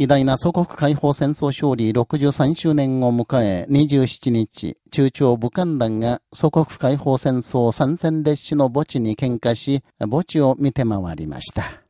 偉大な祖国解放戦争勝利63周年を迎え、27日、中朝武漢団が祖国解放戦争参戦列車の墓地に喧嘩し、墓地を見て回りました。